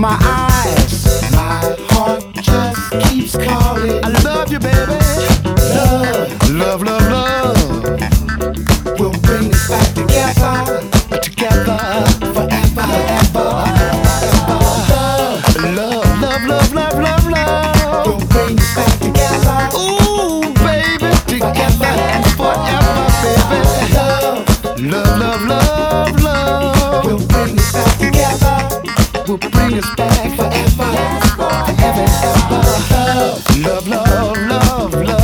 my eyes. My heart just keeps calling. I love you, baby. back forever, forever, ever. Love, love, love, love.